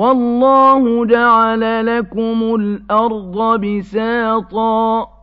وَاللَّهُ جَعَلَ لَكُمُ الْأَرْضَ بِسَاطًا